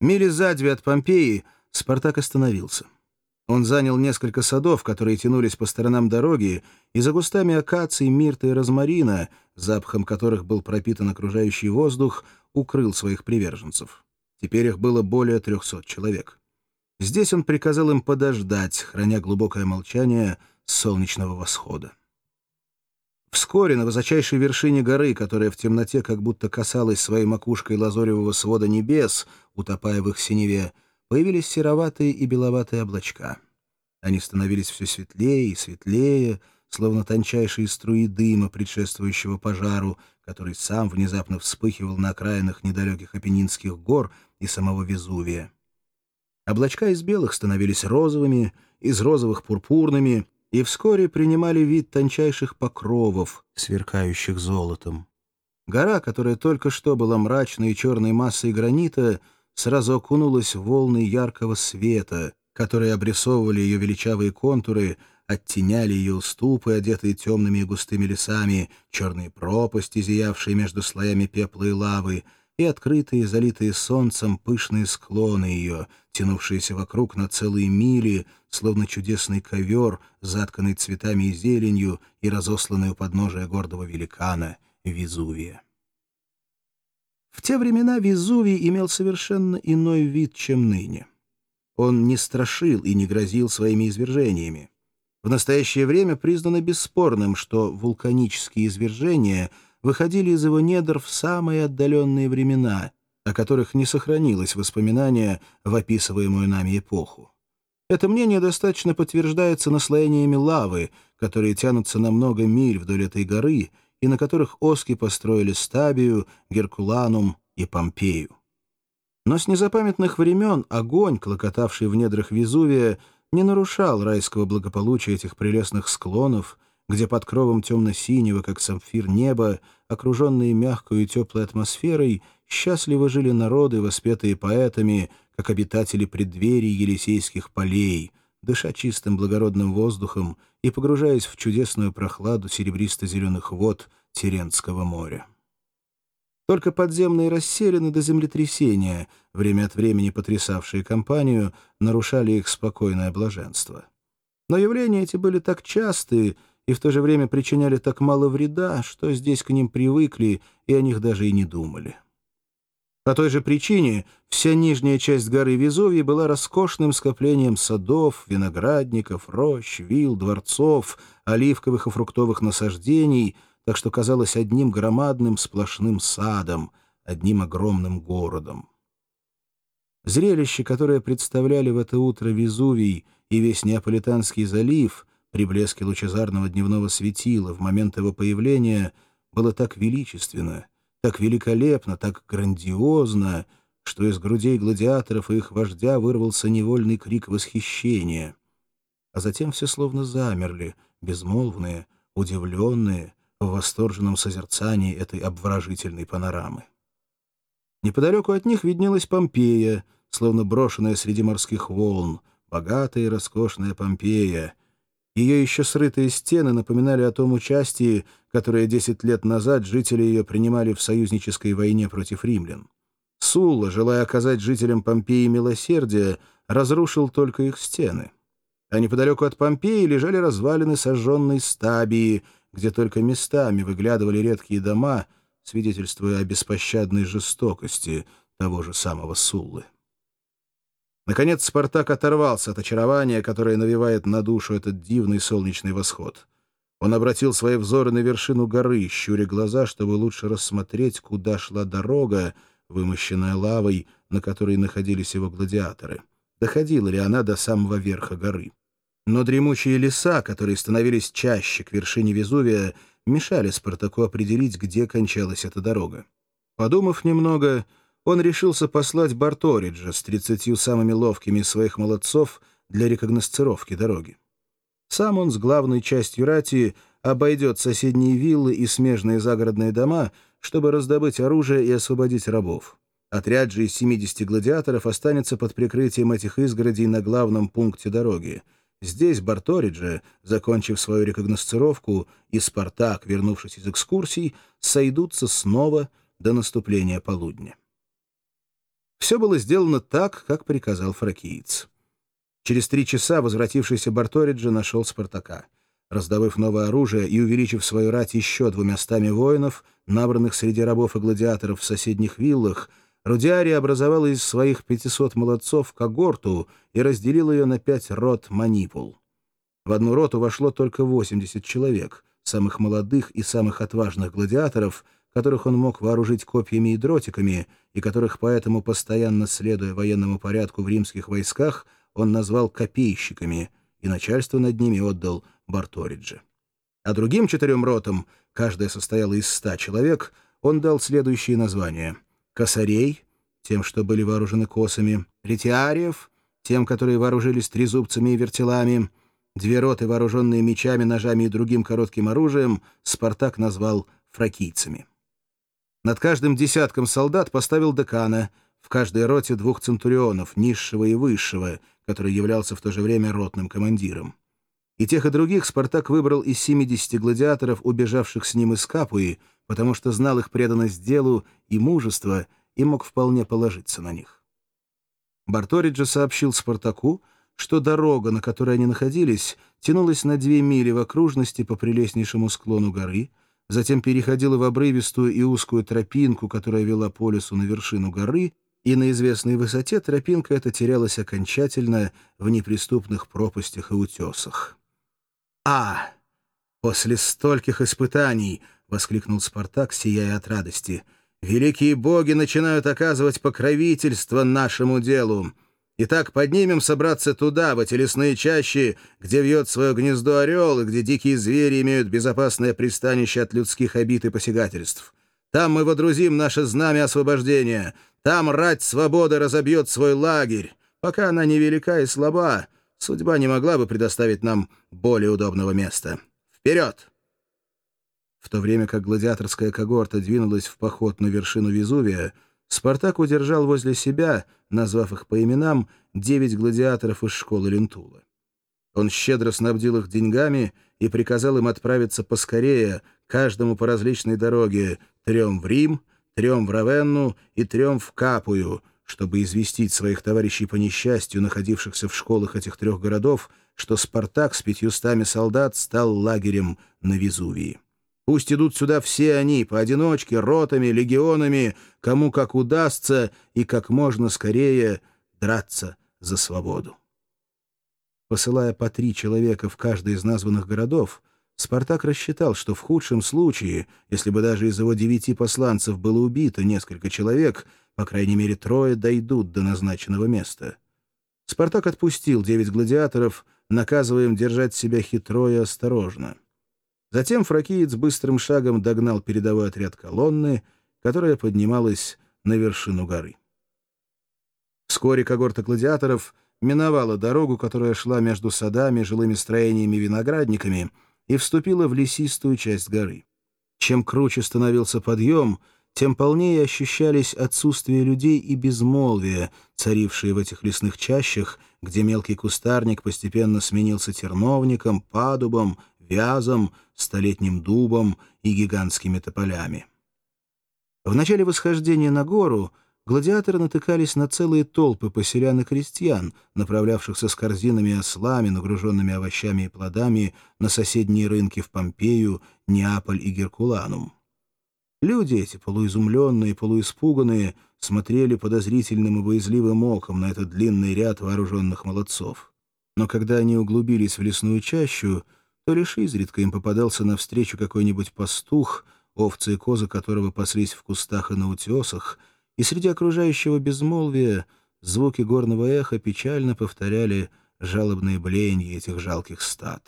Мили за две от Помпеи Спартак остановился. Он занял несколько садов, которые тянулись по сторонам дороги, и за кустами акаций, мирта и розмарина, запахом которых был пропитан окружающий воздух, укрыл своих приверженцев. Теперь их было более трехсот человек. Здесь он приказал им подождать, храня глубокое молчание солнечного восхода. Вскоре на высочайшей вершине горы, которая в темноте как будто касалась своей макушкой лазоревого свода небес, утопая в их синеве, появились сероватые и беловатые облачка. Они становились все светлее и светлее, словно тончайшие струи дыма, предшествующего пожару, который сам внезапно вспыхивал на окраинах недалеких Апеннинских гор и самого Везувия. Облачка из белых становились розовыми, из розовых — пурпурными, и вскоре принимали вид тончайших покровов, сверкающих золотом. Гора, которая только что была мрачной и черной массой гранита, сразу окунулась в волны яркого света, которые обрисовывали ее величавые контуры, оттеняли ее уступы, одетые темными и густыми лесами, черные пропасти, зиявшие между слоями пепла и лавы, и открытые, залитые солнцем, пышные склоны ее, тянувшиеся вокруг на целые мили, словно чудесный ковер, затканный цветами и зеленью и разосланный у подножия гордого великана Везувия. В те времена Везувий имел совершенно иной вид, чем ныне. Он не страшил и не грозил своими извержениями. В настоящее время признано бесспорным, что вулканические извержения выходили из его недр в самые отдаленные времена, о которых не сохранилось воспоминания в описываемую нами эпоху. Это мнение достаточно подтверждается наслоениями лавы, которые тянутся на много миль вдоль этой горы и на которых оски построили Стабию, Геркуланум и Помпею. Но с незапамятных времен огонь, клокотавший в недрах Везувия, не нарушал райского благополучия этих прелестных склонов, где под кровом темно-синего, как самфир неба, окруженные мягкой и теплой атмосферой, счастливо жили народы, воспетые поэтами, как обитатели преддверий Елисейских полей, дыша чистым благородным воздухом и погружаясь в чудесную прохладу серебристо-зеленых вод Теренского моря. Только подземные расселены до землетрясения, время от времени потрясавшие компанию, нарушали их спокойное блаженство. Но явления эти были так частые и в то же время причиняли так мало вреда, что здесь к ним привыкли и о них даже и не думали. По той же причине вся нижняя часть горы Везувий была роскошным скоплением садов, виноградников, рощ, вил, дворцов, оливковых и фруктовых насаждений — так что казалось одним громадным сплошным садом, одним огромным городом. Зрелище, которое представляли в это утро Везувий и весь Неаполитанский залив при блеске лучезарного дневного светила в момент его появления, было так величественно, так великолепно, так грандиозно, что из грудей гладиаторов и их вождя вырвался невольный крик восхищения. А затем все словно замерли, безмолвные, удивленные, в восторженном созерцании этой обворожительной панорамы. Неподалеку от них виднелась Помпея, словно брошенная среди морских волн, богатая и роскошная Помпея. Ее еще срытые стены напоминали о том участии, которое десять лет назад жители ее принимали в союзнической войне против римлян. Сулла, желая оказать жителям Помпеи милосердие, разрушил только их стены. А неподалеку от Помпеи лежали развалины сожженной стабии — где только местами выглядывали редкие дома, свидетельствуя о беспощадной жестокости того же самого Суллы. Наконец Спартак оторвался от очарования, которое навевает на душу этот дивный солнечный восход. Он обратил свои взоры на вершину горы, щуря глаза, чтобы лучше рассмотреть, куда шла дорога, вымощенная лавой, на которой находились его гладиаторы. Доходила ли она до самого верха горы? Но дремучие леса, которые становились чаще к вершине Везувия, мешали Спартаку определить, где кончалась эта дорога. Подумав немного, он решился послать Барториджа с тридцатью самыми ловкими из своих молодцов для рекогносцировки дороги. Сам он с главной частью рати обойдет соседние виллы и смежные загородные дома, чтобы раздобыть оружие и освободить рабов. Отряд же из 70 гладиаторов останется под прикрытием этих изгородей на главном пункте дороги — Здесь Барториджи, закончив свою рекогносцировку, и Спартак, вернувшись из экскурсий, сойдутся снова до наступления полудня. Все было сделано так, как приказал фракиец. Через три часа возвратившийся Барториджи нашел Спартака. Раздобыв новое оружие и увеличив свою рать еще двумястами воинов, набранных среди рабов и гладиаторов в соседних виллах, Рудиари образовал из своих 500 молодцов когорту и разделил ее на пять рот манипул. В одну роту вошло только 80 человек, самых молодых и самых отважных гладиаторов, которых он мог вооружить копьями и дротиками, и которых поэтому, постоянно следуя военному порядку в римских войсках, он назвал копейщиками, и начальство над ними отдал Барториджи. А другим четырем ротам, каждая состояла из ста человек, он дал следующие названия. Косарей, тем, что были вооружены косами, ретиариев, тем, которые вооружились трезубцами и вертелами, две роты, вооруженные мечами, ножами и другим коротким оружием, Спартак назвал фракийцами. Над каждым десятком солдат поставил декана, в каждой роте двух центурионов, низшего и высшего, который являлся в то же время ротным командиром. И тех и других Спартак выбрал из 70 гладиаторов, убежавших с ним из Капуи, потому что знал их преданность делу и мужество и мог вполне положиться на них. Барториджи сообщил Спартаку, что дорога, на которой они находились, тянулась на две мили в окружности по прелестнейшему склону горы, затем переходила в обрывистую и узкую тропинку, которая вела по лесу на вершину горы, и на известной высоте тропинка эта терялась окончательно в неприступных пропастях и утесах. «А! После стольких испытаний!» — воскликнул Спартак, сияя от радости. «Великие боги начинают оказывать покровительство нашему делу. Итак, поднимем собраться туда, в эти лесные чащи, где вьет свое гнездо орел и где дикие звери имеют безопасное пристанище от людских обид и посягательств. Там мы водрузим наше знамя освобождения. Там рать свободы разобьет свой лагерь. Пока она невелика и слаба, судьба не могла бы предоставить нам более удобного места. Вперед!» В то время как гладиаторская когорта двинулась в поход на вершину Везувия, Спартак удержал возле себя, назвав их по именам, девять гладиаторов из школы Лентула. Он щедро снабдил их деньгами и приказал им отправиться поскорее, каждому по различной дороге, трем в Рим, трем в Равенну и трем в Капую, чтобы известить своих товарищей по несчастью, находившихся в школах этих трех городов, что Спартак с пятьюстами солдат стал лагерем на Везувии. Пусть идут сюда все они, поодиночке, ротами, легионами, кому как удастся и как можно скорее драться за свободу. Посылая по три человека в каждый из названных городов, Спартак рассчитал, что в худшем случае, если бы даже из его девяти посланцев было убито несколько человек, по крайней мере трое дойдут до назначенного места. Спартак отпустил девять гладиаторов, наказывая им держать себя хитро и осторожно. Затем фракиец быстрым шагом догнал передовой отряд колонны, которая поднималась на вершину горы. Вскоре когорта гладиаторов миновала дорогу, которая шла между садами, жилыми строениями и виноградниками, и вступила в лесистую часть горы. Чем круче становился подъем, тем полнее ощущались отсутствие людей и безмолвие, царившие в этих лесных чащах, где мелкий кустарник постепенно сменился терновником, падубом, вязом, столетним дубом и гигантскими тополями. В начале восхождения на гору гладиаторы натыкались на целые толпы поселян и крестьян, направлявшихся с корзинами и ослами, нагруженными овощами и плодами, на соседние рынки в Помпею, Неаполь и Геркуланум. Люди эти, полуизумленные, полуиспуганные, смотрели подозрительным и боязливым оком на этот длинный ряд вооруженных молодцов. Но когда они углубились в лесную чащу, то лишь изредка им попадался навстречу какой-нибудь пастух, овцы и козы которого паслись в кустах и на утесах, и среди окружающего безмолвия звуки горного эха печально повторяли жалобные блеяния этих жалких стад.